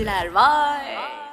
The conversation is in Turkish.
izliyorum hayrette vay!